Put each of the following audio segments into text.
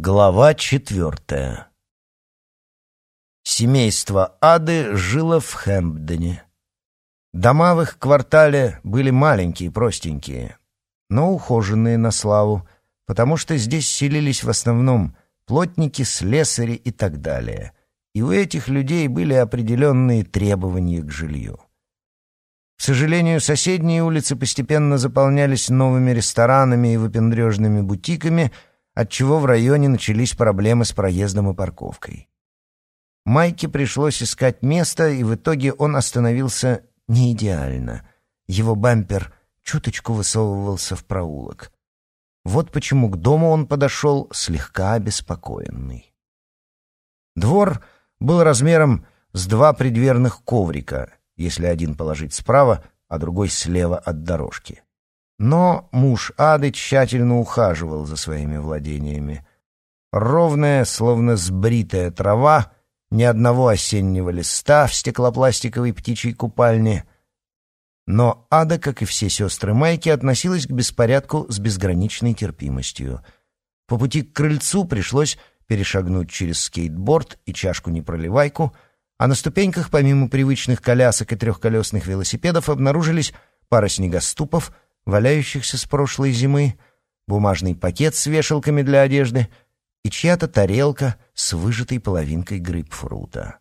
Глава четвертая Семейство Ады жило в Хэмпдене. Дома в их квартале были маленькие, простенькие, но ухоженные на славу, потому что здесь селились в основном плотники, слесари и так далее, и у этих людей были определенные требования к жилью. К сожалению, соседние улицы постепенно заполнялись новыми ресторанами и выпендрежными бутиками, отчего в районе начались проблемы с проездом и парковкой. Майке пришлось искать место, и в итоге он остановился не идеально. Его бампер чуточку высовывался в проулок. Вот почему к дому он подошел слегка обеспокоенный. Двор был размером с два предверных коврика, если один положить справа, а другой слева от дорожки. Но муж Ады тщательно ухаживал за своими владениями. Ровная, словно сбритая трава, ни одного осеннего листа в стеклопластиковой птичьей купальне. Но Ада, как и все сестры Майки, относилась к беспорядку с безграничной терпимостью. По пути к крыльцу пришлось перешагнуть через скейтборд и чашку-непроливайку — а на ступеньках, помимо привычных колясок и трехколесных велосипедов, обнаружились пара снегоступов, валяющихся с прошлой зимы, бумажный пакет с вешалками для одежды и чья-то тарелка с выжатой половинкой грейпфрута.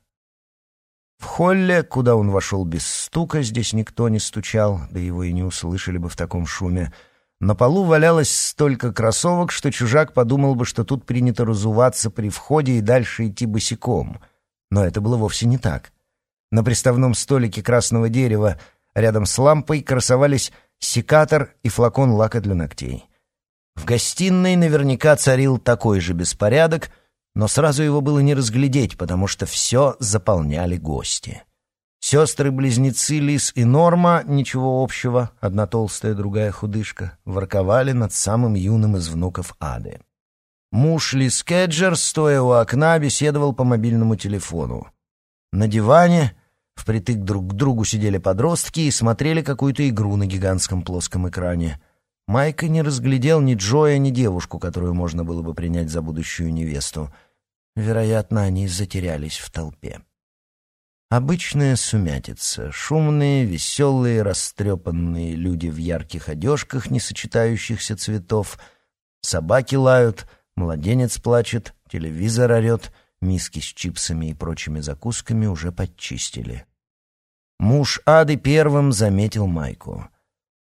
В холле, куда он вошел без стука, здесь никто не стучал, да его и не услышали бы в таком шуме, на полу валялось столько кроссовок, что чужак подумал бы, что тут принято разуваться при входе и дальше идти босиком — но это было вовсе не так. На приставном столике красного дерева рядом с лампой красовались секатор и флакон лака для ногтей. В гостиной наверняка царил такой же беспорядок, но сразу его было не разглядеть, потому что все заполняли гости. Сестры-близнецы Лис и Норма, ничего общего, одна толстая, другая худышка, ворковали над самым юным из внуков Ады. Муж Ли Скеджер, стоя у окна, беседовал по мобильному телефону. На диване впритык друг к другу сидели подростки и смотрели какую-то игру на гигантском плоском экране. Майка не разглядел ни Джоя, ни девушку, которую можно было бы принять за будущую невесту. Вероятно, они затерялись в толпе. Обычная сумятица. Шумные, веселые, растрепанные люди в ярких одежках, не сочетающихся цветов. Собаки лают — Младенец плачет, телевизор орет, миски с чипсами и прочими закусками уже подчистили. Муж Ады первым заметил Майку.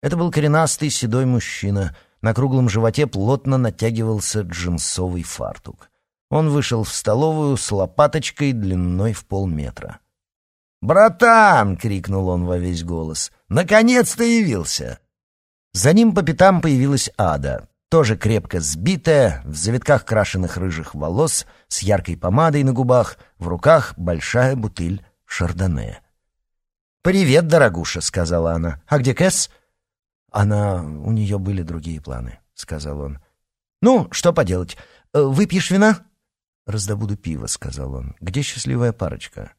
Это был коренастый седой мужчина. На круглом животе плотно натягивался джинсовый фартук. Он вышел в столовую с лопаточкой длиной в полметра. «Братан!» — крикнул он во весь голос. «Наконец-то явился!» За ним по пятам появилась Ада, тоже крепко сбитая, в завитках крашеных рыжих волос, с яркой помадой на губах, в руках большая бутыль шардоне. «Привет, дорогуша», — сказала она. «А где Кэс?» «Она... у нее были другие планы», — сказал он. «Ну, что поделать? Э, выпьешь вина?» «Раздобуду пиво», — сказал он. «Где счастливая парочка?»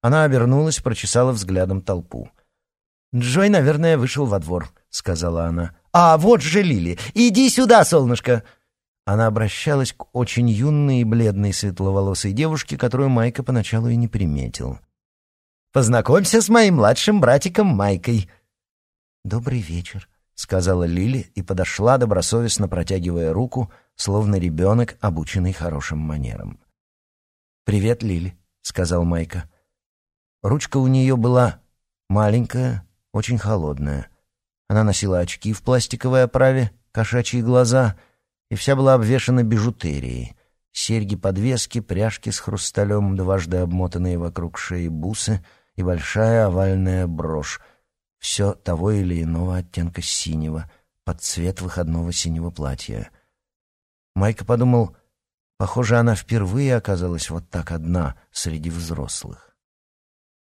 Она обернулась, прочесала взглядом толпу. «Джой, наверное, вышел во двор», — сказала она. «А, вот же Лили! Иди сюда, солнышко!» Она обращалась к очень юной и бледной светловолосой девушке, которую Майка поначалу и не приметил. «Познакомься с моим младшим братиком Майкой». «Добрый вечер», — сказала Лили и подошла, добросовестно протягивая руку, словно ребенок, обученный хорошим манерам. «Привет, Лили», — сказал Майка. Ручка у нее была маленькая, очень холодная. Она носила очки в пластиковой оправе, кошачьи глаза, и вся была обвешана бижутерией. Серьги-подвески, пряжки с хрусталем, дважды обмотанные вокруг шеи бусы и большая овальная брошь. Все того или иного оттенка синего, под цвет выходного синего платья. Майка подумал, похоже, она впервые оказалась вот так одна среди взрослых.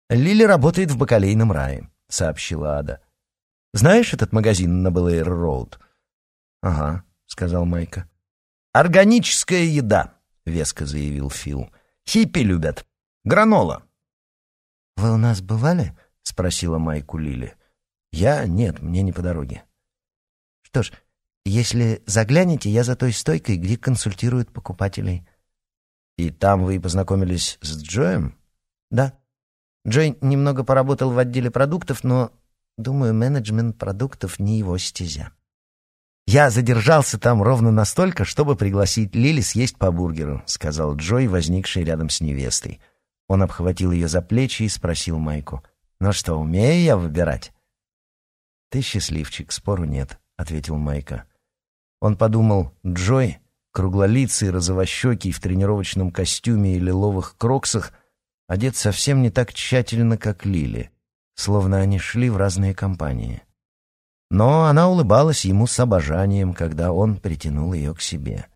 «Лили работает в бакалейном рае», — сообщила Ада. Знаешь этот магазин на Белэйр-Роуд?» «Ага», — сказал Майка. «Органическая еда», — веско заявил Фил. «Хиппи любят. Гранола». «Вы у нас бывали?» — спросила Майку Лили. «Я? Нет, мне не по дороге». «Что ж, Если заглянете, я за той стойкой, где консультируют покупателей». «И там вы познакомились с Джоем?» «Да. Джой немного поработал в отделе продуктов, но, думаю, менеджмент продуктов не его стезя». «Я задержался там ровно настолько, чтобы пригласить Лили съесть по бургеру», — сказал Джой, возникший рядом с невестой. Он обхватил ее за плечи и спросил Майку. «Ну что, умею я выбирать?» «Ты счастливчик, спору нет», — ответил Майка. Он подумал, Джой, круглолицый, розовощекий, в тренировочном костюме и лиловых кроксах, одет совсем не так тщательно, как Лили, словно они шли в разные компании. Но она улыбалась ему с обожанием, когда он притянул ее к себе.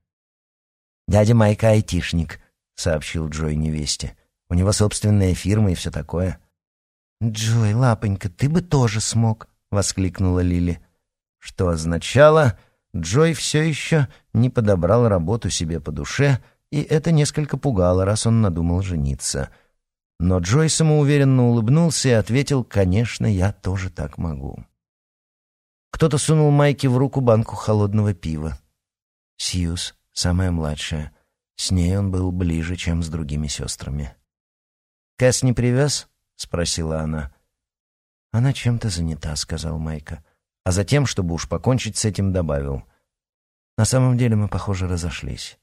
«Дядя Майка айтишник», — сообщил Джой невесте. «У него собственная фирма и все такое». «Джой, лапонька, ты бы тоже смог», — воскликнула Лили. Что означало, Джой все еще не подобрал работу себе по душе, и это несколько пугало, раз он надумал жениться. Но Джой самоуверенно улыбнулся и ответил, «Конечно, я тоже так могу». Кто-то сунул Майке в руку банку холодного пива. Сьюз, самая младшая. С ней он был ближе, чем с другими сестрами. «Кэс не привез?» — спросила она. «Она чем-то занята», — сказал Майка. А затем, чтобы уж покончить с этим, добавил. «На самом деле мы, похоже, разошлись».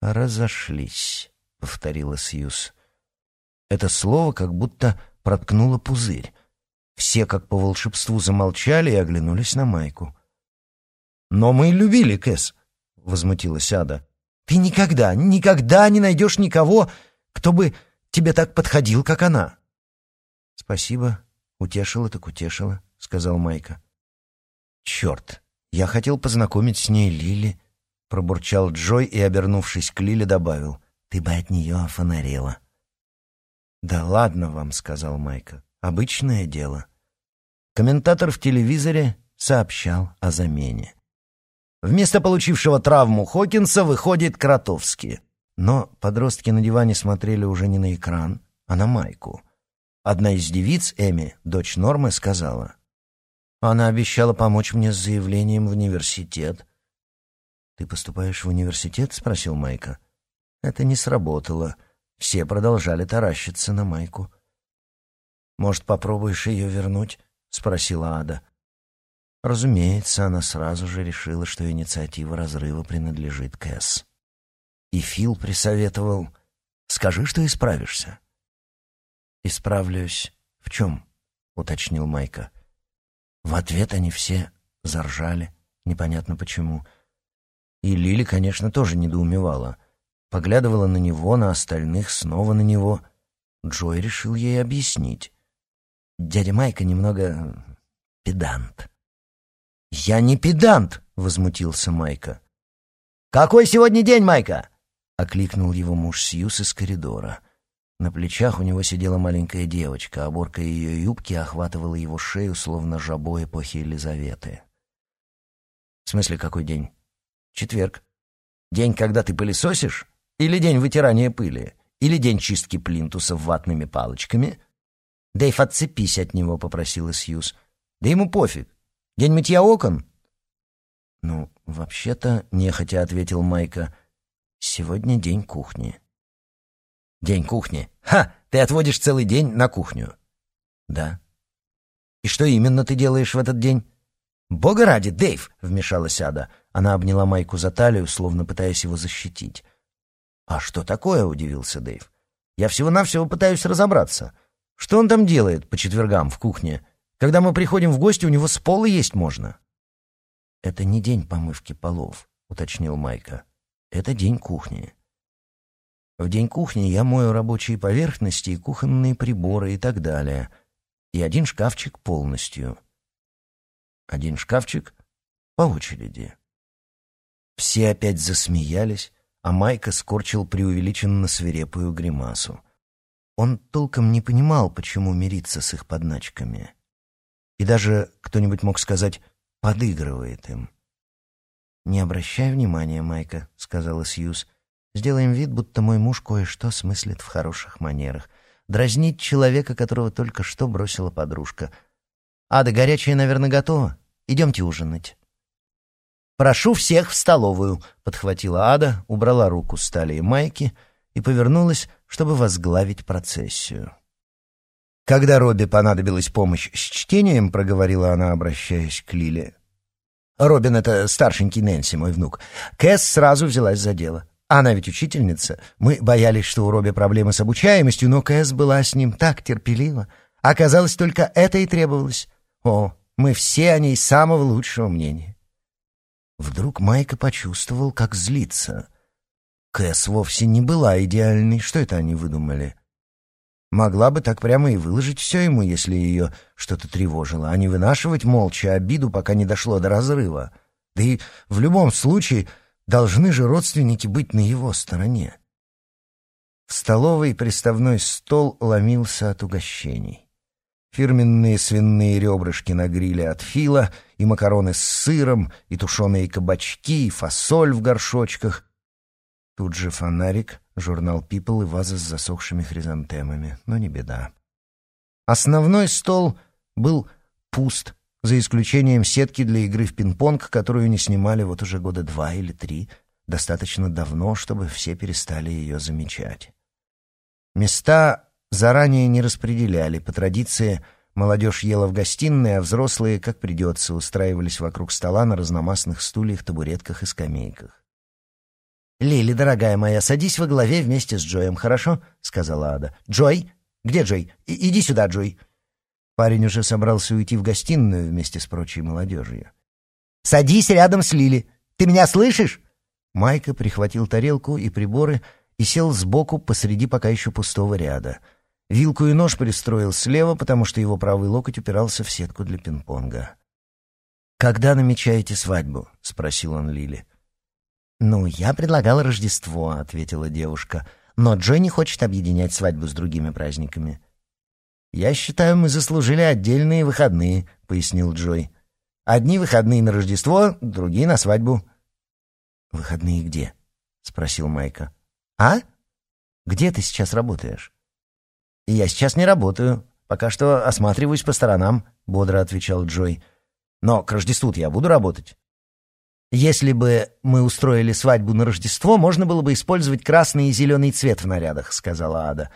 «Разошлись», — повторила Сьюз. Это слово как будто проткнуло пузырь. Все, как по волшебству, замолчали и оглянулись на Майку. «Но мы любили Кэс», — возмутилась Ада. «Ты никогда, никогда не найдешь никого, кто бы тебе так подходил, как она». «Спасибо. Утешила так утешила», — сказал Майка. «Черт, я хотел познакомить с ней Лили», — пробурчал Джой и, обернувшись к Лиле, добавил. «Ты бы от нее офонарела». «Да ладно вам», — сказал Майка. Обычное дело. Комментатор в телевизоре сообщал о замене. Вместо получившего травму Хокинса выходит Кротовский. Но подростки на диване смотрели уже не на экран, а на майку. Одна из девиц, Эми, дочь Нормы, сказала. «Она обещала помочь мне с заявлением в университет». «Ты поступаешь в университет?» — спросил Майка. Это не сработало. Все продолжали таращиться на Майку. «Может, попробуешь ее вернуть?» — спросила Ада. Разумеется, она сразу же решила, что инициатива разрыва принадлежит Кэс. И Фил присоветовал, «Скажи, что исправишься». «Исправлюсь. В чем?» — уточнил Майка. В ответ они все заржали, непонятно почему. И Лили, конечно, тоже недоумевала. Поглядывала на него, на остальных, снова на него. Джой решил ей объяснить. Дядя Майка немного педант. «Я не педант!» — возмутился Майка. «Какой сегодня день, Майка?» — окликнул его муж Сьюз из коридора. На плечах у него сидела маленькая девочка, оборка ее юбки охватывала его шею, словно жабо эпохи Елизаветы. «В смысле, какой день?» «Четверг. День, когда ты пылесосишь? Или день вытирания пыли? Или день чистки плинтусов ватными палочками?» «Дэйв, отцепись от него», — попросила Сьюз. «Да ему пофиг. День мытья окон?» «Ну, вообще-то», — нехотя ответил Майка, — «сегодня день кухни». «День кухни? Ха! Ты отводишь целый день на кухню?» «Да». «И что именно ты делаешь в этот день?» «Бога ради, Дэйв!» — вмешалась Ада. Она обняла Майку за талию, словно пытаясь его защитить. «А что такое?» — удивился Дэйв. «Я всего-навсего пытаюсь разобраться. Что он там делает по четвергам в кухне? Когда мы приходим в гости, у него с пола есть можно». «Это не день помывки полов», — уточнил Майка. «Это день кухни». В день кухни я мою рабочие поверхности и кухонные приборы и так далее. И один шкафчик полностью. Один шкафчик по очереди. Все опять засмеялись, а Майка скорчил преувеличенно свирепую гримасу. Он толком не понимал, почему мириться с их подначками. И даже, кто-нибудь мог сказать, подыгрывает им. «Не обращай внимания, Майка», — сказала Сьюз. «Сделаем вид, будто мой муж кое-что смыслит в хороших манерах. Дразнить человека, которого только что бросила подружка. Ада, горячая, наверное, готова? Идемте ужинать». «Прошу всех в столовую», — подхватила Ада, убрала руку с талии майки и повернулась, чтобы возглавить процессию. Когда Робби понадобилась помощь с чтением, проговорила она, обращаясь к Лиле. Робин — это старшенький Нэнси, мой внук. Кэс сразу взялась за дело. Она ведь учительница. Мы боялись, что у Робби проблемы с обучаемостью, но Кэс была с ним так терпелива. Оказалось, только это и требовалось. О, мы все о ней самого лучшего мнения. Вдруг Майка почувствовал, как злится. Кэс вовсе не была идеальной. Что это они выдумали? Могла бы так прямо и выложить все ему, если ее что-то тревожило, а не вынашивать молча обиду, пока не дошло до разрыва. Да и в любом случае должны же родственники быть на его стороне. В столовой приставной стол ломился от угощений. Фирменные свиные ребрышки на гриле от Фила, и макароны с сыром, и тушеные кабачки, и фасоль в горшочках. Тут же фонарик, журнал People и ваза с засохшими хризантемами, но не беда. Основной стол был пуст, за исключением сетки для игры в пинг-понг, которую не снимали вот уже года два или три, достаточно давно, чтобы все перестали ее замечать. Места заранее не распределяли, по традиции молодежь ела в гостиной, а взрослые, как придется, устраивались вокруг стола на разномастных стульях, табуретках и скамейках. «Лили, дорогая моя, садись во главе вместе с Джоем, хорошо?» — сказала Ада. «Джой? Где Джой? И иди сюда, Джой!» Парень уже собрался уйти в гостиную вместе с прочей молодежью. «Садись рядом с Лили! Ты меня слышишь?» Майка прихватил тарелку и приборы и сел сбоку посреди пока еще пустого ряда. Вилку и нож пристроил слева, потому что его правый локоть упирался в сетку для пинг-понга. «Когда намечаете свадьбу?» — спросил он Лили. «Ну, я предлагала Рождество», — ответила девушка. «Но Джой не хочет объединять свадьбу с другими праздниками». «Я считаю, мы заслужили отдельные выходные», — пояснил Джой. «Одни выходные на Рождество, другие на свадьбу». «Выходные где?» — спросил Майка. «А? Где ты сейчас работаешь?» «Я сейчас не работаю. Пока что осматриваюсь по сторонам», — бодро отвечал Джой. «Но к Рождеству я буду работать». Если бы мы устроили свадьбу на Рождество, можно было бы использовать красный и зеленый цвет в нарядах, сказала Ада.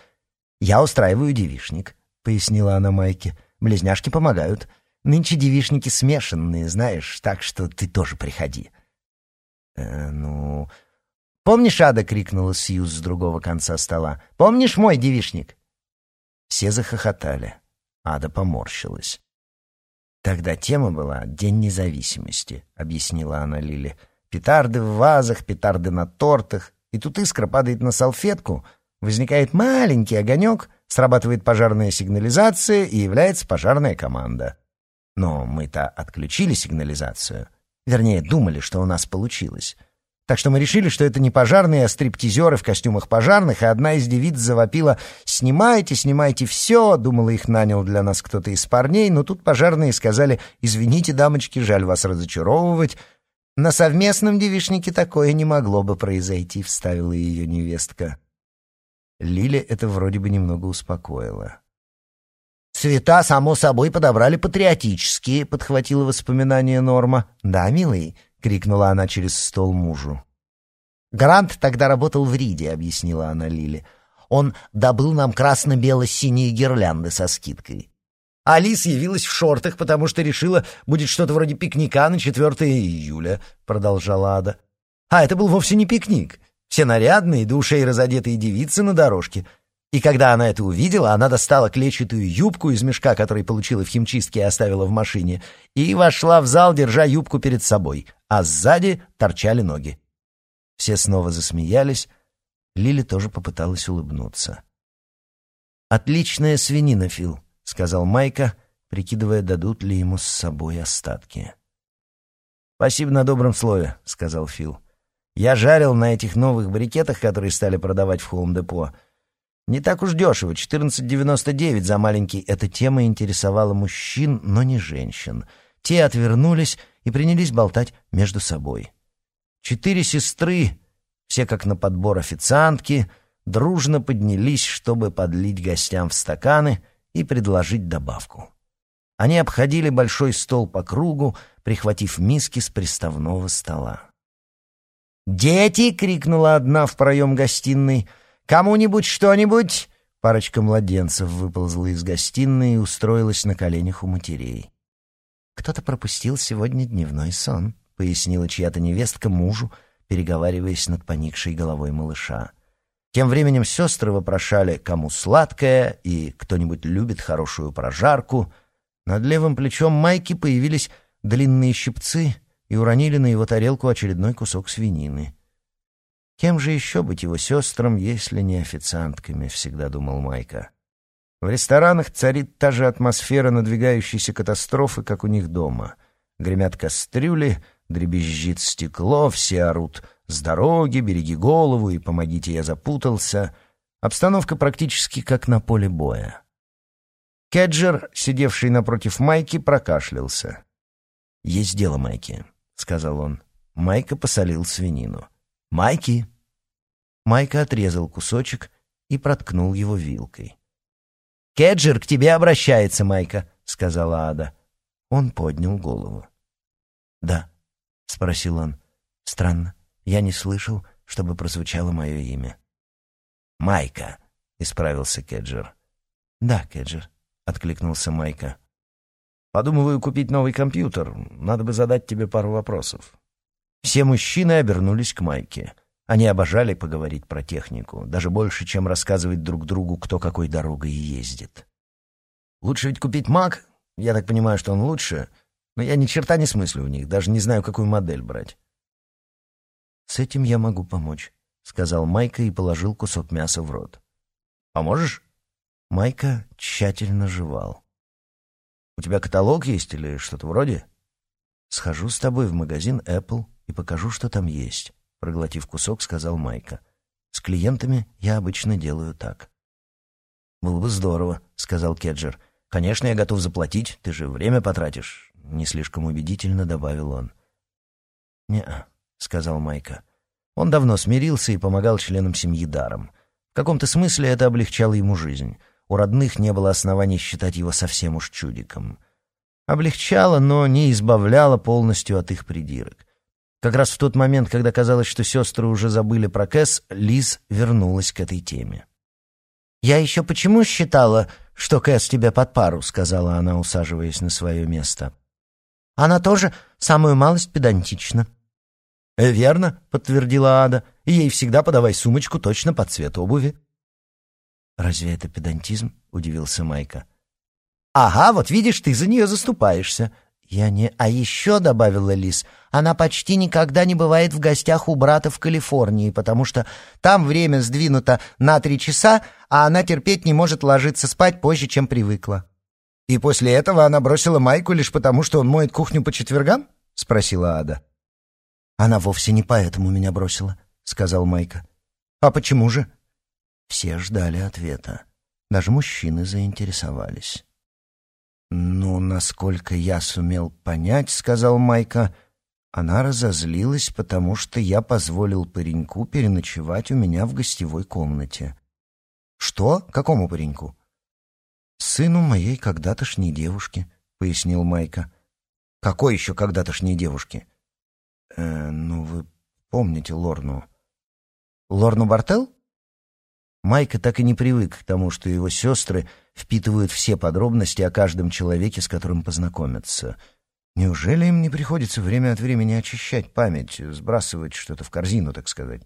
Я устраиваю девишник, пояснила она Майке. Близняшки помогают. Нынче девишники смешанные, знаешь, так что ты тоже приходи. Э, ну, помнишь, Ада крикнула Сьюз с другого конца стола. Помнишь мой девишник? Все захохотали. Ада поморщилась. Тогда тема была «День независимости», — объяснила она Лиле. «Петарды в вазах, петарды на тортах. И тут искра падает на салфетку, возникает маленький огонек, срабатывает пожарная сигнализация и является пожарная команда. Но мы-то отключили сигнализацию. Вернее, думали, что у нас получилось. Так что мы решили, что это не пожарные, а стриптизеры в костюмах пожарных, и одна из девиц завопила «Снимайте, снимайте все!» Думала, их нанял для нас кто-то из парней, но тут пожарные сказали «Извините, дамочки, жаль вас разочаровывать». «На совместном девишнике такое не могло бы произойти», — вставила ее невестка. Лиля это вроде бы немного успокоила. «Цвета, само собой, подобрали патриотические», — подхватила воспоминание Норма. «Да, милый, — крикнула она через стол мужу. «Грант тогда работал в Риде», — объяснила она Лиле. «Он добыл нам красно-бело-синие гирлянды со скидкой». Алис явилась в шортах, потому что решила, будет что-то вроде пикника на 4 июля», — продолжала Ада. «А это был вовсе не пикник. Все нарядные, до ушей разодетые девицы на дорожке. И когда она это увидела, она достала клетчатую юбку из мешка, который получила в химчистке и оставила в машине, и вошла в зал, держа юбку перед собой, а сзади торчали ноги. Все снова засмеялись. Лили тоже попыталась улыбнуться. «Отличная свинина, Фил», — сказал Майка, прикидывая, дадут ли ему с собой остатки. «Спасибо на добром слове», — сказал Фил. «Я жарил на этих новых брикетах, которые стали продавать в Хоум-депо. Не так уж дешево, 14,99 за маленький. Эта тема интересовала мужчин, но не женщин. Те отвернулись и принялись болтать между собой. Четыре сестры, все как на подбор официантки, дружно поднялись, чтобы подлить гостям в стаканы и предложить добавку. Они обходили большой стол по кругу, прихватив миски с приставного стола. «Дети!» — крикнула одна в проем гостиной. «Кому-нибудь что-нибудь?» Парочка младенцев выползла из гостиной и устроилась на коленях у матерей. «Кто-то пропустил сегодня дневной сон», — пояснила чья-то невестка мужу, переговариваясь над поникшей головой малыша. Тем временем сестры вопрошали, кому сладкое и кто-нибудь любит хорошую прожарку. Над левым плечом Майки появились длинные щипцы и уронили на его тарелку очередной кусок свинины. Кем же еще быть его сестрам, если не официантками, всегда думал Майка. В ресторанах царит та же атмосфера надвигающейся катастрофы, как у них дома. Гремят кастрюли, дребезжит стекло, все орут «С дороги, береги голову и помогите, я запутался». Обстановка практически как на поле боя. Кеджер, сидевший напротив Майки, прокашлялся. «Есть дело, Майки», — сказал он. Майка посолил свинину. «Майки!» Майка отрезал кусочек и проткнул его вилкой. «Кеджер к тебе обращается, Майка», — сказала Ада. Он поднял голову. «Да», — спросил он. «Странно. Я не слышал, чтобы прозвучало мое имя». «Майка», — исправился Кеджер. «Да, Кеджер», — откликнулся Майка. «Подумываю купить новый компьютер. Надо бы задать тебе пару вопросов». Все мужчины обернулись к Майке. Они обожали поговорить про технику, даже больше, чем рассказывать друг другу, кто какой дорогой ездит. Лучше ведь купить Мак. Я так понимаю, что он лучше, но я ни черта не смыслю в них, даже не знаю, какую модель брать. «С этим я могу помочь», — сказал Майка и положил кусок мяса в рот. «Поможешь?» Майка тщательно жевал. «У тебя каталог есть или что-то вроде?» «Схожу с тобой в магазин Apple и покажу, что там есть проглотив кусок, сказал Майка. С клиентами я обычно делаю так. Было бы здорово, сказал Кеджер. Конечно, я готов заплатить, ты же время потратишь, не слишком убедительно добавил он. Не, сказал Майка. Он давно смирился и помогал членам семьи даром. В каком-то смысле это облегчало ему жизнь. У родных не было оснований считать его совсем уж чудиком. Облегчало, но не избавляло полностью от их придирок. Как раз в тот момент, когда казалось, что сестры уже забыли про Кэс, Лиз вернулась к этой теме. «Я еще почему считала, что Кэс тебе под пару?» — сказала она, усаживаясь на свое место. «Она тоже самую малость педантична». «Э, «Верно», — подтвердила Ада, — «и ей всегда подавай сумочку точно под цвет обуви». «Разве это педантизм?» — удивился Майка. «Ага, вот видишь, ты за нее заступаешься», «Я не... А еще, — добавила Лис, — она почти никогда не бывает в гостях у брата в Калифорнии, потому что там время сдвинуто на три часа, а она терпеть не может ложиться спать позже, чем привыкла». «И после этого она бросила Майку лишь потому, что он моет кухню по четвергам?» — спросила Ада. «Она вовсе не поэтому меня бросила», — сказал Майка. «А почему же?» Все ждали ответа. Даже мужчины заинтересовались. «Ну, насколько я сумел понять, — сказал Майка, — она разозлилась, потому что я позволил пареньку переночевать у меня в гостевой комнате». «Что? Какому пареньку?» «Сыну моей когда-тошней девушки», — пояснил Майка. «Какой еще когда-тошней девушки?» «Э, ну, вы помните Лорну». «Лорну Бартел?» Майка так и не привык к тому, что его сестры впитывают все подробности о каждом человеке, с которым познакомятся. Неужели им не приходится время от времени очищать память, сбрасывать что-то в корзину, так сказать?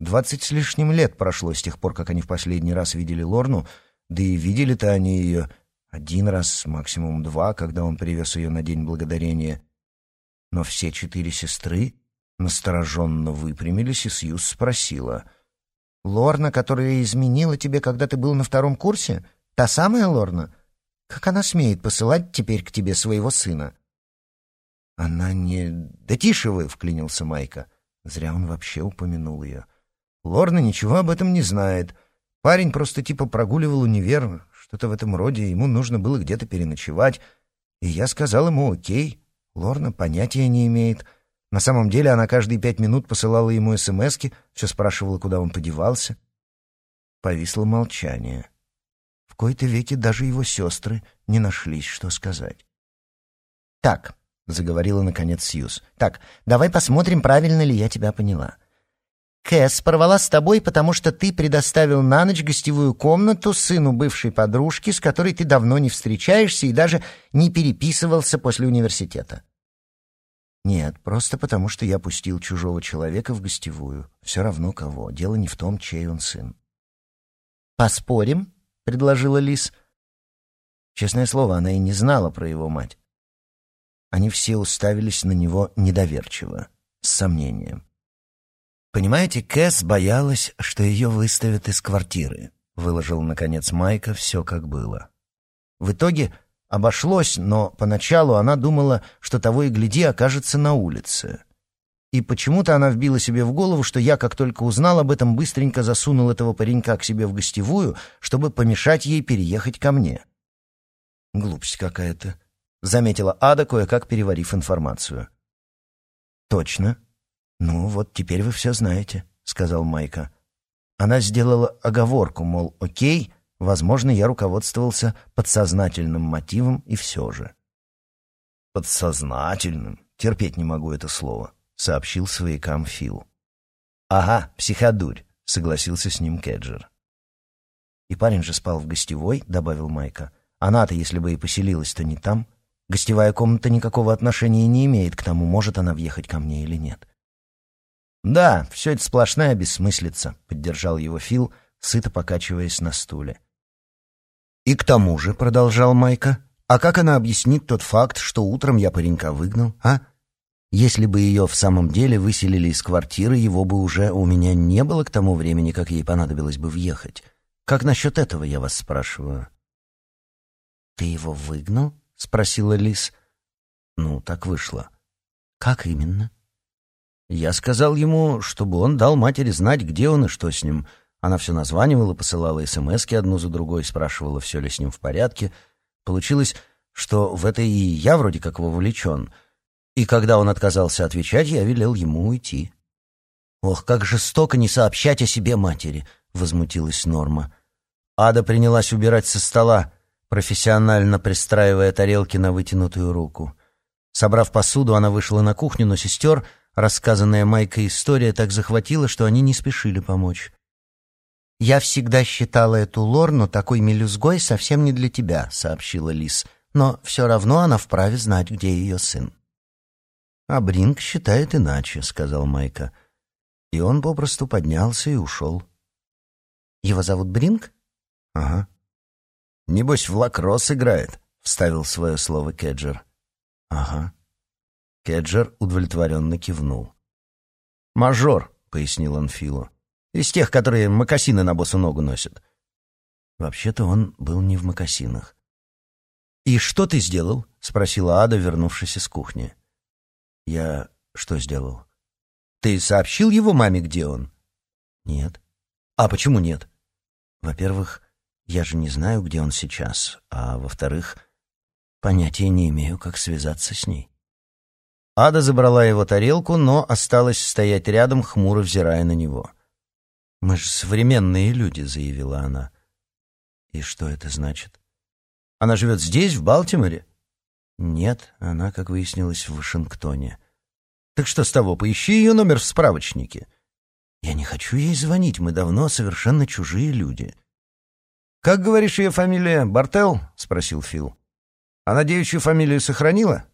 Двадцать с лишним лет прошло с тех пор, как они в последний раз видели Лорну, да и видели-то они ее один раз, максимум два, когда он привез ее на День Благодарения. Но все четыре сестры настороженно выпрямились, и Сьюз спросила — Лорна, которая изменила тебе, когда ты был на втором курсе? Та самая Лорна? Как она смеет посылать теперь к тебе своего сына?» «Она не...» «Да тише вы!» — вклинился Майка. Зря он вообще упомянул ее. Лорна ничего об этом не знает. Парень просто типа прогуливал универ, что-то в этом роде, ему нужно было где-то переночевать. И я сказал ему «Окей». Лорна понятия не имеет — на самом деле она каждые пять минут посылала ему СМСки, все спрашивала, куда он подевался. Повисло молчание. В кои-то веки даже его сестры не нашлись, что сказать. «Так», — заговорила наконец Сьюз. «Так, давай посмотрим, правильно ли я тебя поняла. Кэс порвала с тобой, потому что ты предоставил на ночь гостевую комнату сыну бывшей подружки, с которой ты давно не встречаешься и даже не переписывался после университета. Нет, просто потому что я пустил чужого человека в гостевую. Все равно кого. Дело не в том, чей он сын. «Поспорим?» — предложила Лис. Честное слово, она и не знала про его мать. Они все уставились на него недоверчиво, с сомнением. «Понимаете, Кэс боялась, что ее выставят из квартиры», — выложил, наконец, Майка все как было. В итоге обошлось, но поначалу она думала, что того и гляди окажется на улице. И почему-то она вбила себе в голову, что я, как только узнал об этом, быстренько засунул этого паренька к себе в гостевую, чтобы помешать ей переехать ко мне. «Глупость какая-то», — заметила Ада, кое-как переварив информацию. «Точно», «Ну, вот теперь вы все знаете», — сказал Майка. Она сделала оговорку, мол, окей, возможно, я руководствовался подсознательным мотивом и все же. «Подсознательным? Терпеть не могу это слово», — сообщил своякам Фил. «Ага, психодурь», — согласился с ним Кеджер. «И парень же спал в гостевой», — добавил Майка. «Она-то, если бы и поселилась, то не там. Гостевая комната никакого отношения не имеет к тому, может она въехать ко мне или нет». «Да, все это сплошная бессмыслица», — поддержал его Фил, сыто покачиваясь на стуле. «И к тому же», — продолжал Майка, — «а как она объяснит тот факт, что утром я паренька выгнал, а? Если бы ее в самом деле выселили из квартиры, его бы уже у меня не было к тому времени, как ей понадобилось бы въехать. Как насчет этого, я вас спрашиваю?» «Ты его выгнал?» — спросила Лис. «Ну, так вышло». «Как именно?» Я сказал ему, чтобы он дал матери знать, где он и что с ним. Она все названивала, посылала СМСки одну за другой, спрашивала, все ли с ним в порядке. Получилось, что в это и я вроде как вовлечен. И когда он отказался отвечать, я велел ему уйти. «Ох, как жестоко не сообщать о себе матери!» — возмутилась Норма. Ада принялась убирать со стола, профессионально пристраивая тарелки на вытянутую руку. Собрав посуду, она вышла на кухню, но сестер — Рассказанная Майкой история так захватила, что они не спешили помочь. «Я всегда считала эту Лорну такой мелюзгой совсем не для тебя», — сообщила Лис. «Но все равно она вправе знать, где ее сын». «А Бринг считает иначе», — сказал Майка. И он попросту поднялся и ушел. «Его зовут Бринг?» «Ага». «Небось, в лакросс играет», — вставил свое слово Кеджер. «Ага». Кеджер удовлетворенно кивнул. «Мажор», — пояснил он Филу. «Из тех, которые мокасины на босу ногу носят». Вообще-то он был не в мокасинах. «И что ты сделал?» — спросила Ада, вернувшись из кухни. «Я что сделал?» «Ты сообщил его маме, где он?» «Нет». «А почему нет?» «Во-первых, я же не знаю, где он сейчас, а во-вторых, понятия не имею, как связаться с ней». Ада забрала его тарелку, но осталась стоять рядом, хмуро взирая на него. «Мы же современные люди», — заявила она. «И что это значит?» «Она живет здесь, в Балтиморе?» «Нет, она, как выяснилось, в Вашингтоне». «Так что с того, поищи ее номер в справочнике». «Я не хочу ей звонить, мы давно совершенно чужие люди». «Как, говоришь, ее фамилия? Бартел?» — спросил Фил. «Она девичью фамилию сохранила?»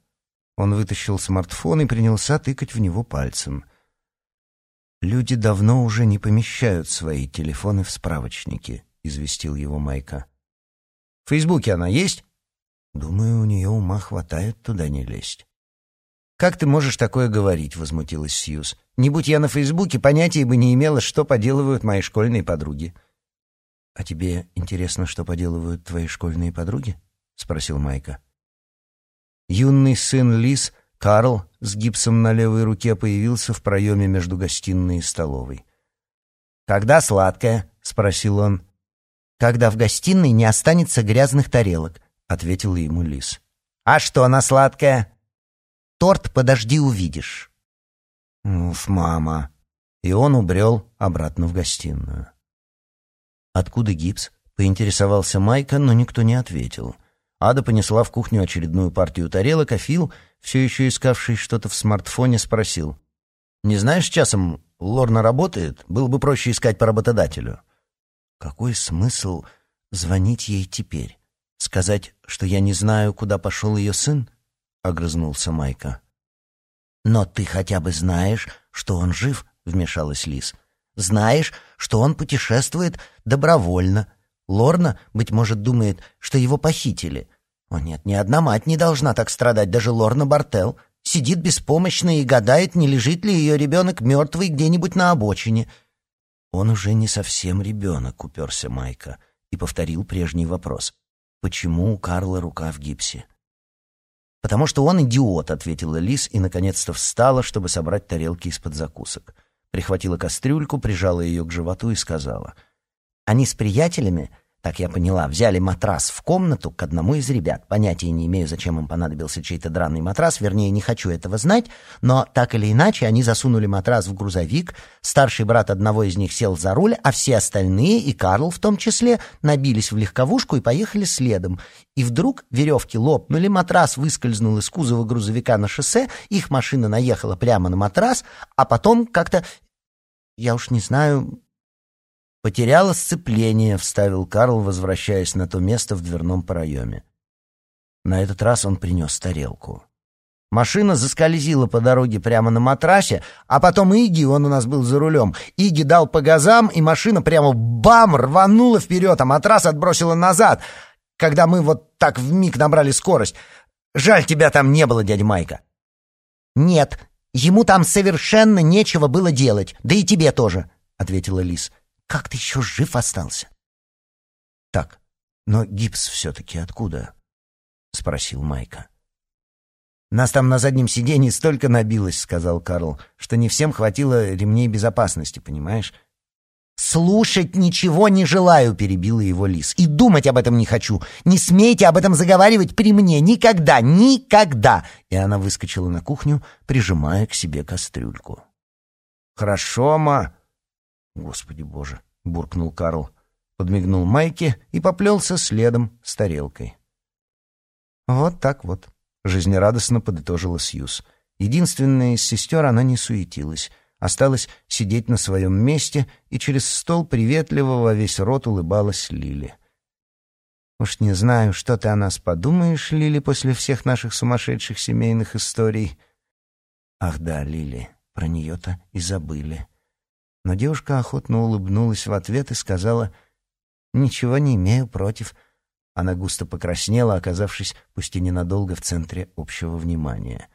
Он вытащил смартфон и принялся тыкать в него пальцем. «Люди давно уже не помещают свои телефоны в справочники», — известил его Майка. «В Фейсбуке она есть?» «Думаю, у нее ума хватает туда не лезть». «Как ты можешь такое говорить?» — возмутилась Сьюз. «Не будь я на Фейсбуке, понятия бы не имела, что поделывают мои школьные подруги». «А тебе интересно, что поделывают твои школьные подруги?» — спросил Майка. Юный сын Лис, Карл, с гипсом на левой руке появился в проеме между гостиной и столовой. «Когда сладкое?» — спросил он. «Когда в гостиной не останется грязных тарелок», — ответил ему Лис. «А что она сладкая?» «Торт подожди увидишь». «Уф, мама!» И он убрел обратно в гостиную. «Откуда гипс?» — поинтересовался Майка, но никто не ответил. Ада понесла в кухню очередную партию тарелок, а Фил, все еще искавший что-то в смартфоне, спросил. «Не знаешь, часом Лорна работает? Было бы проще искать по работодателю». «Какой смысл звонить ей теперь? Сказать, что я не знаю, куда пошел ее сын?» — огрызнулся Майка. «Но ты хотя бы знаешь, что он жив», — вмешалась Лиз. «Знаешь, что он путешествует добровольно, Лорна, быть может, думает, что его похитили. О нет, ни одна мать не должна так страдать, даже Лорна Бартел. Сидит беспомощно и гадает, не лежит ли ее ребенок мертвый где-нибудь на обочине. Он уже не совсем ребенок, уперся Майка и повторил прежний вопрос. Почему у Карла рука в гипсе? «Потому что он идиот», — ответила Лис и, наконец-то, встала, чтобы собрать тарелки из-под закусок. Прихватила кастрюльку, прижала ее к животу и сказала — они с приятелями, так я поняла, взяли матрас в комнату к одному из ребят. Понятия не имею, зачем им понадобился чей-то драный матрас, вернее, не хочу этого знать, но так или иначе они засунули матрас в грузовик, старший брат одного из них сел за руль, а все остальные, и Карл в том числе, набились в легковушку и поехали следом. И вдруг веревки лопнули, матрас выскользнул из кузова грузовика на шоссе, их машина наехала прямо на матрас, а потом как-то, я уж не знаю, «Потеряла сцепление», — вставил Карл, возвращаясь на то место в дверном проеме. На этот раз он принес тарелку. Машина заскользила по дороге прямо на матрасе, а потом Иги, он у нас был за рулем, Иги дал по газам, и машина прямо бам рванула вперед, а матрас отбросила назад, когда мы вот так вмиг набрали скорость. Жаль, тебя там не было, дядя Майка. «Нет, ему там совершенно нечего было делать, да и тебе тоже», — ответила Лис. Как ты еще жив остался? Так, но гипс все-таки откуда? Спросил Майка. Нас там на заднем сиденье столько набилось, сказал Карл, что не всем хватило ремней безопасности, понимаешь? «Слушать ничего не желаю», — перебила его Лис. «И думать об этом не хочу. Не смейте об этом заговаривать при мне. Никогда, никогда!» И она выскочила на кухню, прижимая к себе кастрюльку. «Хорошо, ма», «Господи боже!» — буркнул Карл, подмигнул Майке и поплелся следом с тарелкой. «Вот так вот», — жизнерадостно подытожила Сьюз. Единственная из сестер она не суетилась, осталась сидеть на своем месте и через стол приветливо во весь рот улыбалась Лили. «Уж не знаю, что ты о нас подумаешь, Лили, после всех наших сумасшедших семейных историй». «Ах да, Лили, про нее-то и забыли». Но девушка охотно улыбнулась в ответ и сказала «Ничего не имею против». Она густо покраснела, оказавшись, пусть и ненадолго, в центре общего внимания.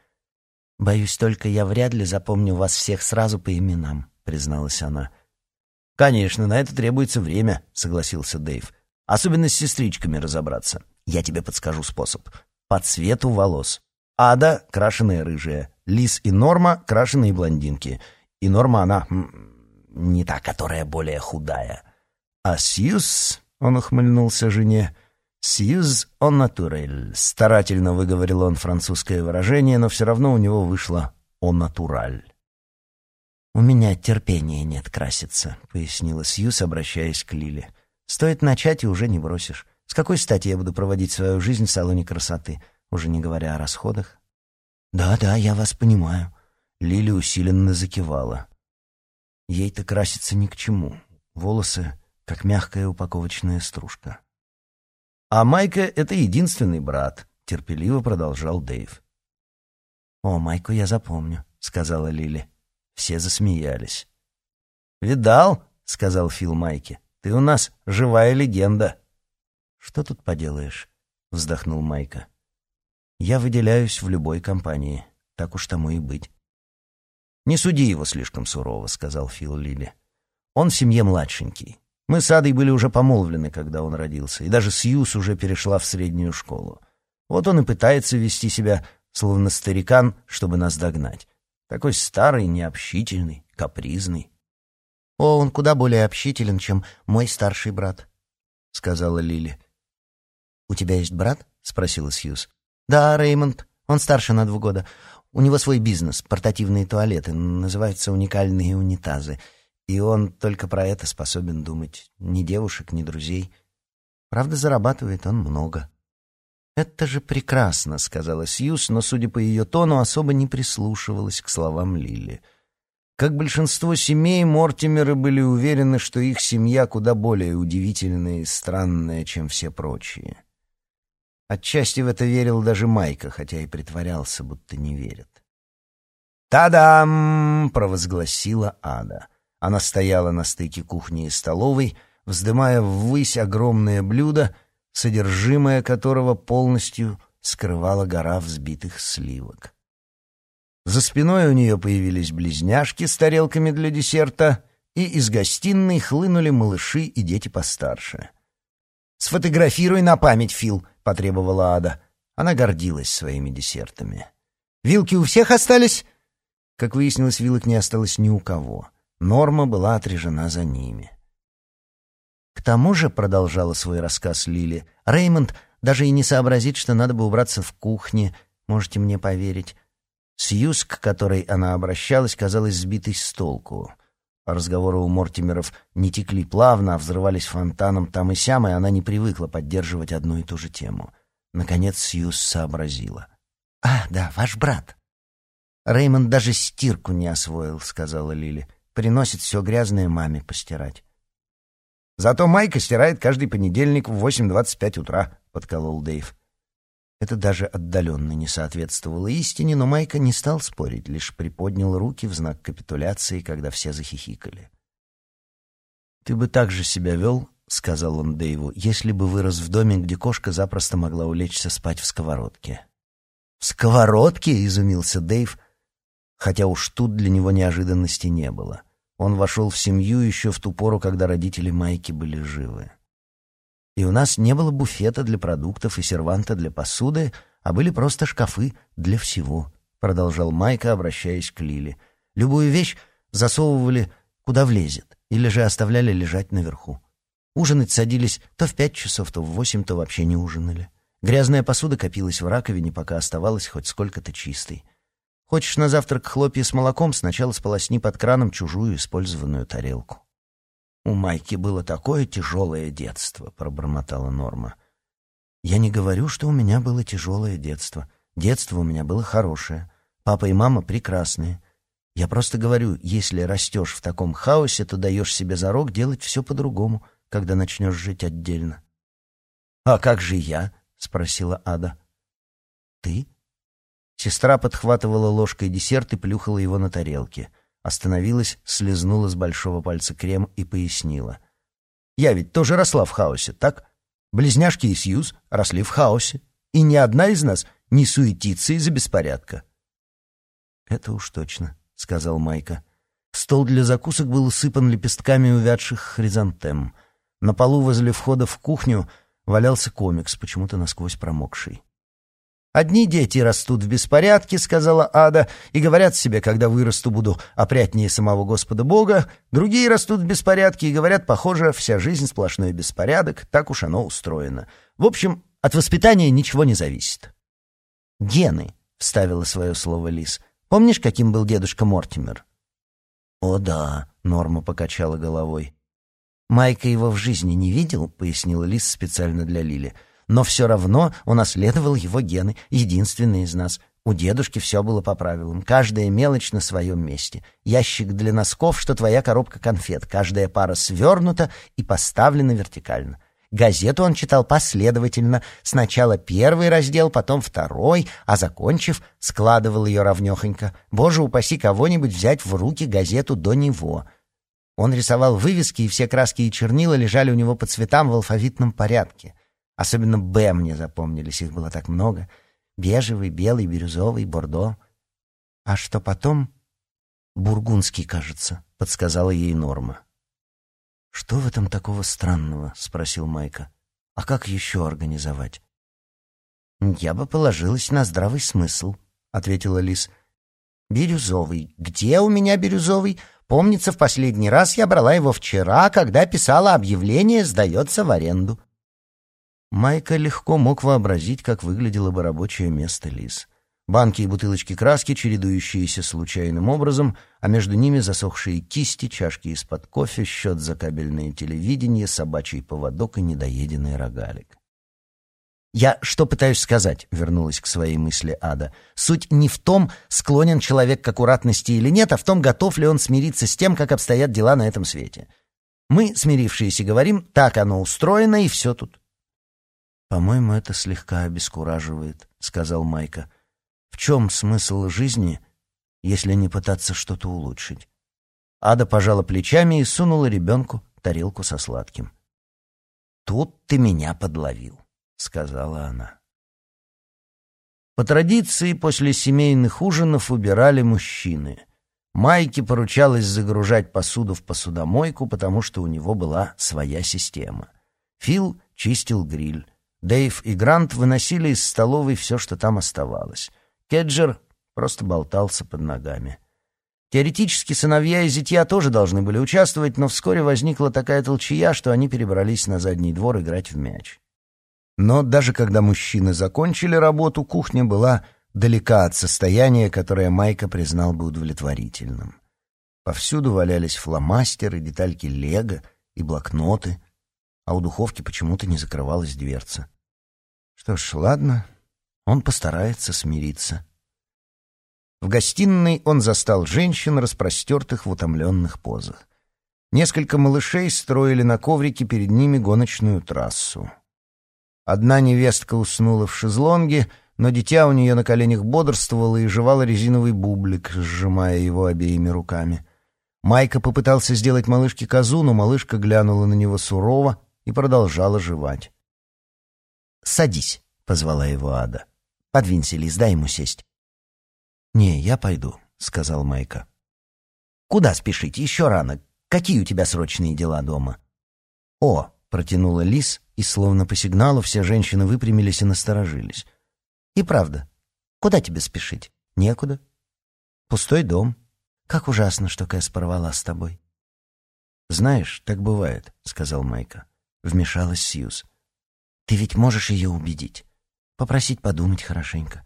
«Боюсь, только я вряд ли запомню вас всех сразу по именам», — призналась она. «Конечно, на это требуется время», — согласился Дэйв. «Особенно с сестричками разобраться. Я тебе подскажу способ. По цвету волос. Ада — крашеная рыжая. Лис и Норма — крашеные блондинки. И Норма, она не та, которая более худая. А Сьюз, он ухмыльнулся жене, Сьюз он натурель. Старательно выговорил он французское выражение, но все равно у него вышло «он натураль». «У меня терпения нет краситься», — пояснила Сьюз, обращаясь к Лиле. «Стоит начать, и уже не бросишь. С какой стати я буду проводить свою жизнь в салоне красоты, уже не говоря о расходах?» «Да-да, я вас понимаю». Лили усиленно закивала. Ей-то краситься ни к чему. Волосы, как мягкая упаковочная стружка. «А Майка — это единственный брат», — терпеливо продолжал Дэйв. «О, Майку я запомню», — сказала Лили. Все засмеялись. «Видал?» — сказал Фил Майке. «Ты у нас живая легенда». «Что тут поделаешь?» — вздохнул Майка. «Я выделяюсь в любой компании. Так уж тому и быть». «Не суди его слишком сурово», — сказал Фил Лили. «Он в семье младшенький. Мы с Адой были уже помолвлены, когда он родился, и даже Сьюз уже перешла в среднюю школу. Вот он и пытается вести себя, словно старикан, чтобы нас догнать. Такой старый, необщительный, капризный». «О, он куда более общителен, чем мой старший брат», — сказала Лили. «У тебя есть брат?» — спросила Сьюз. «Да, Реймонд. Он старше на два года. У него свой бизнес, портативные туалеты, называются уникальные унитазы. И он только про это способен думать. Ни девушек, ни друзей. Правда, зарабатывает он много. «Это же прекрасно», — сказала Сьюз, но, судя по ее тону, особо не прислушивалась к словам Лили. Как большинство семей, Мортимеры были уверены, что их семья куда более удивительная и странная, чем все прочие. Отчасти в это верил даже Майка, хотя и притворялся, будто не верит. «Та-дам!» — провозгласила Ада. Она стояла на стыке кухни и столовой, вздымая ввысь огромное блюдо, содержимое которого полностью скрывала гора взбитых сливок. За спиной у нее появились близняшки с тарелками для десерта, и из гостиной хлынули малыши и дети постарше. «Сфотографируй на память, Фил», — потребовала Ада. Она гордилась своими десертами. «Вилки у всех остались?» Как выяснилось, вилок не осталось ни у кого. Норма была отрежена за ними. К тому же, продолжала свой рассказ Лили, Реймонд даже и не сообразит, что надо бы убраться в кухне, можете мне поверить. Сьюз, к которой она обращалась, казалась сбитой с толку. Разговоры у Мортимеров не текли плавно, а взрывались фонтаном там и сям, и она не привыкла поддерживать одну и ту же тему. Наконец Сьюз сообразила. «А, да, ваш брат». «Реймонд даже стирку не освоил», — сказала Лили. «Приносит все грязное маме постирать». Зато Майка стирает каждый понедельник в 8.25 утра», — подколол Дэйв. Это даже отдаленно не соответствовало истине, но Майка не стал спорить, лишь приподнял руки в знак капитуляции, когда все захихикали. «Ты бы так же себя вел», — сказал он Дэйву, «если бы вырос в доме, где кошка запросто могла улечься спать в сковородке». «В сковородке?» — изумился Дэйв, хотя уж тут для него неожиданности не было. Он вошел в семью еще в ту пору, когда родители Майки были живы. И у нас не было буфета для продуктов и серванта для посуды, а были просто шкафы для всего, продолжал Майка, обращаясь к Лили. Любую вещь засовывали куда влезет, или же оставляли лежать наверху. Ужинать садились то в пять часов, то в восемь, то вообще не ужинали. Грязная посуда копилась в раковине, пока оставалась хоть сколько-то чистой. Хочешь на завтрак хлопья с молоком, сначала сполосни под краном чужую использованную тарелку. «У Майки было такое тяжелое детство», — пробормотала Норма. «Я не говорю, что у меня было тяжелое детство. Детство у меня было хорошее. Папа и мама прекрасные. Я просто говорю, если растешь в таком хаосе, то даешь себе зарок делать все по-другому, когда начнешь жить отдельно». «А как же я?» — спросила Ада. «Ты?» Сестра подхватывала ложкой десерт и плюхала его на тарелке. Остановилась, слезнула с большого пальца крем и пояснила. «Я ведь тоже росла в хаосе, так? Близняшки и Сьюз росли в хаосе, и ни одна из нас не суетится из-за беспорядка». «Это уж точно», — сказал Майка. Стол для закусок был усыпан лепестками увядших хризантем. На полу возле входа в кухню валялся комикс, почему-то насквозь промокший. «Одни дети растут в беспорядке», — сказала Ада, «и говорят себе, когда вырасту, буду опрятнее самого Господа Бога. Другие растут в беспорядке и говорят, похоже, вся жизнь сплошной беспорядок, так уж оно устроено. В общем, от воспитания ничего не зависит». «Гены», — вставила свое слово Лис. «Помнишь, каким был дедушка Мортимер?» «О да», — Норма покачала головой. «Майка его в жизни не видел», — пояснила Лис специально для Лили но все равно унаследовал его гены, единственный из нас. У дедушки все было по правилам, каждая мелочь на своем месте. Ящик для носков, что твоя коробка конфет, каждая пара свернута и поставлена вертикально. Газету он читал последовательно, сначала первый раздел, потом второй, а закончив, складывал ее ровнехонько. Боже упаси кого-нибудь взять в руки газету до него. Он рисовал вывески, и все краски и чернила лежали у него по цветам в алфавитном порядке. Особенно «Б» мне запомнились, их было так много. Бежевый, белый, бирюзовый, бордо. А что потом? Бургундский, кажется, подсказала ей Норма. Что в этом такого странного? спросил Майка. А как еще организовать? Я бы положилась на здравый смысл, ответила Лис. Бирюзовый. Где у меня бирюзовый? Помнится, в последний раз я брала его вчера, когда писала объявление «Сдается в аренду». Майка легко мог вообразить, как выглядело бы рабочее место Лиз. Банки и бутылочки краски, чередующиеся случайным образом, а между ними засохшие кисти, чашки из-под кофе, счет за кабельное телевидение, собачий поводок и недоеденный рогалик. «Я что пытаюсь сказать?» — вернулась к своей мысли Ада. «Суть не в том, склонен человек к аккуратности или нет, а в том, готов ли он смириться с тем, как обстоят дела на этом свете. Мы, смирившиеся, говорим, так оно устроено, и все тут». «По-моему, это слегка обескураживает», — сказал Майка. «В чем смысл жизни, если не пытаться что-то улучшить?» Ада пожала плечами и сунула ребенку тарелку со сладким. «Тут ты меня подловил», — сказала она. По традиции, после семейных ужинов убирали мужчины. Майке поручалось загружать посуду в посудомойку, потому что у него была своя система. Фил чистил гриль. Дэйв и Грант выносили из столовой все, что там оставалось. Кеджер просто болтался под ногами. Теоретически сыновья и зятья тоже должны были участвовать, но вскоре возникла такая толчья, что они перебрались на задний двор играть в мяч. Но даже когда мужчины закончили работу, кухня была далека от состояния, которое Майка признал бы удовлетворительным. Повсюду валялись фломастеры, детальки лего и блокноты, а у духовки почему-то не закрывалась дверца. Что ж, ладно, он постарается смириться. В гостиной он застал женщин, распростертых в утомленных позах. Несколько малышей строили на коврике перед ними гоночную трассу. Одна невестка уснула в шезлонге, но дитя у нее на коленях бодрствовало и жевало резиновый бублик, сжимая его обеими руками. Майка попытался сделать малышке козу, но малышка глянула на него сурово и продолжала жевать. «Садись», — позвала его Ада. «Подвинься, Лиз, дай ему сесть». «Не, я пойду», — сказал Майка. «Куда спешить? Еще рано. Какие у тебя срочные дела дома?» «О!» — протянула Лис, и словно по сигналу все женщины выпрямились и насторожились. «И правда. Куда тебе спешить? Некуда. Пустой дом. Как ужасно, что Кэс порвала с тобой». «Знаешь, так бывает», — сказал Майка. Вмешалась Сьюз. «Ты ведь можешь ее убедить. Попросить подумать хорошенько.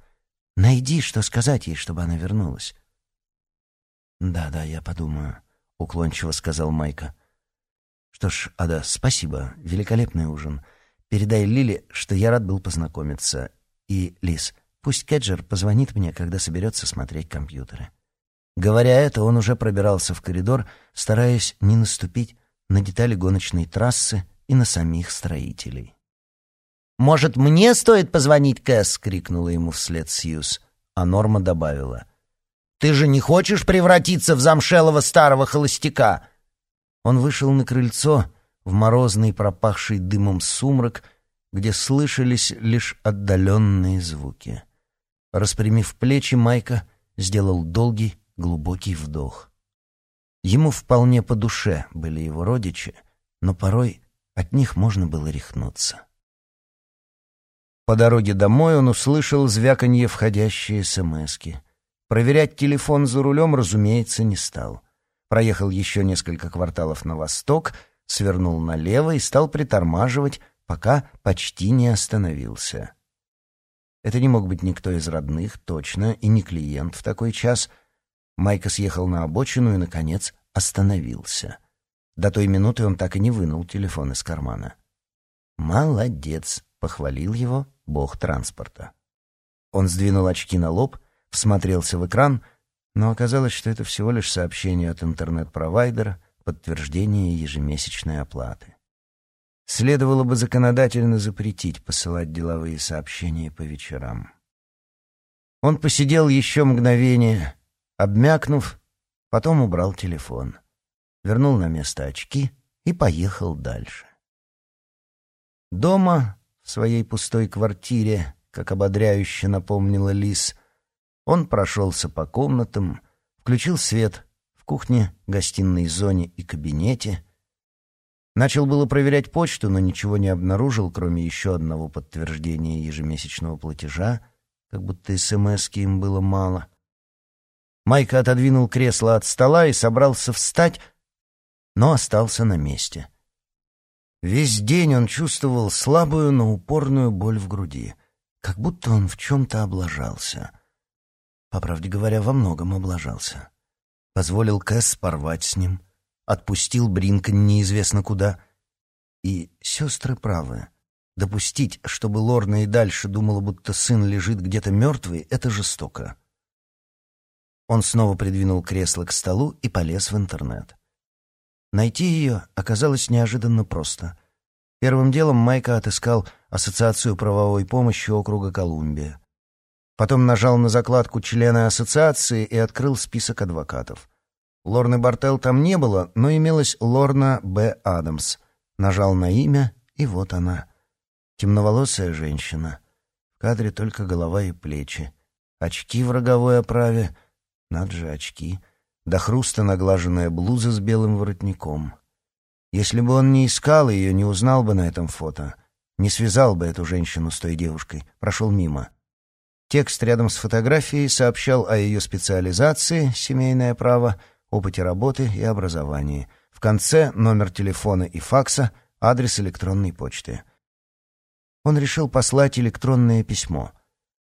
Найди, что сказать ей, чтобы она вернулась. Да, да, я подумаю, уклончиво сказал Майка. Что ж, Ада, спасибо, великолепный ужин. Передай Лили, что я рад был познакомиться. И Лис, пусть Кеджер позвонит мне, когда соберется смотреть компьютеры. Говоря это, он уже пробирался в коридор, стараясь не наступить на детали гоночной трассы и на самих строителей. «Может, мне стоит позвонить Кэс?» — крикнула ему вслед Сьюз. А Норма добавила. «Ты же не хочешь превратиться в замшелого старого холостяка?» Он вышел на крыльцо в морозный пропахший дымом сумрак, где слышались лишь отдаленные звуки. Распрямив плечи, Майка сделал долгий, глубокий вдох. Ему вполне по душе были его родичи, но порой от них можно было рехнуться. По дороге домой он услышал звяканье входящей СМСки. Проверять телефон за рулем, разумеется, не стал. Проехал еще несколько кварталов на восток, свернул налево и стал притормаживать, пока почти не остановился. Это не мог быть никто из родных, точно, и не клиент в такой час. Майка съехал на обочину и, наконец, остановился. До той минуты он так и не вынул телефон из кармана. «Молодец!» — похвалил его бог транспорта. Он сдвинул очки на лоб, всмотрелся в экран, но оказалось, что это всего лишь сообщение от интернет-провайдера, подтверждение ежемесячной оплаты. Следовало бы законодательно запретить посылать деловые сообщения по вечерам. Он посидел еще мгновение, обмякнув, потом убрал телефон, вернул на место очки и поехал дальше. Дома в своей пустой квартире, как ободряюще напомнила Лис, он прошелся по комнатам, включил свет в кухне, гостиной зоне и кабинете. Начал было проверять почту, но ничего не обнаружил, кроме еще одного подтверждения ежемесячного платежа, как будто смс им было мало. Майка отодвинул кресло от стола и собрался встать, но остался на месте — Весь день он чувствовал слабую, но упорную боль в груди, как будто он в чем-то облажался. По правде говоря, во многом облажался. Позволил Кэс порвать с ним, отпустил Бринка неизвестно куда. И сестры правы. Допустить, чтобы Лорна и дальше думала, будто сын лежит где-то мертвый, это жестоко. Он снова придвинул кресло к столу и полез в интернет. Найти ее оказалось неожиданно просто. Первым делом Майка отыскал Ассоциацию правовой помощи округа Колумбия. Потом нажал на закладку члены ассоциации и открыл список адвокатов. Лорны Бартел там не было, но имелась Лорна Б. Адамс. Нажал на имя, и вот она. Темноволосая женщина. В кадре только голова и плечи. Очки в роговой оправе — над же очки, до хруста наглаженная блуза с белым воротником. Если бы он не искал ее, не узнал бы на этом фото, не связал бы эту женщину с той девушкой, прошел мимо. Текст рядом с фотографией сообщал о ее специализации, семейное право, опыте работы и образовании. В конце номер телефона и факса, адрес электронной почты. Он решил послать электронное письмо.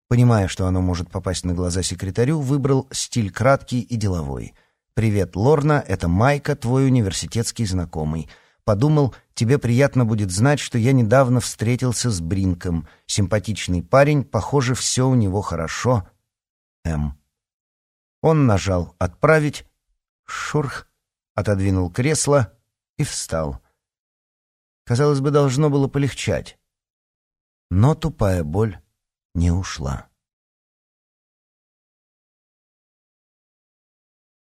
Понимая, что оно может попасть на глаза секретарю, выбрал стиль краткий и деловой. «Привет, Лорна, это Майка, твой университетский знакомый. Подумал, тебе приятно будет знать, что я недавно встретился с Бринком. Симпатичный парень, похоже, все у него хорошо. М». Он нажал «Отправить», шурх, отодвинул кресло и встал. Казалось бы, должно было полегчать. Но тупая боль не ушла.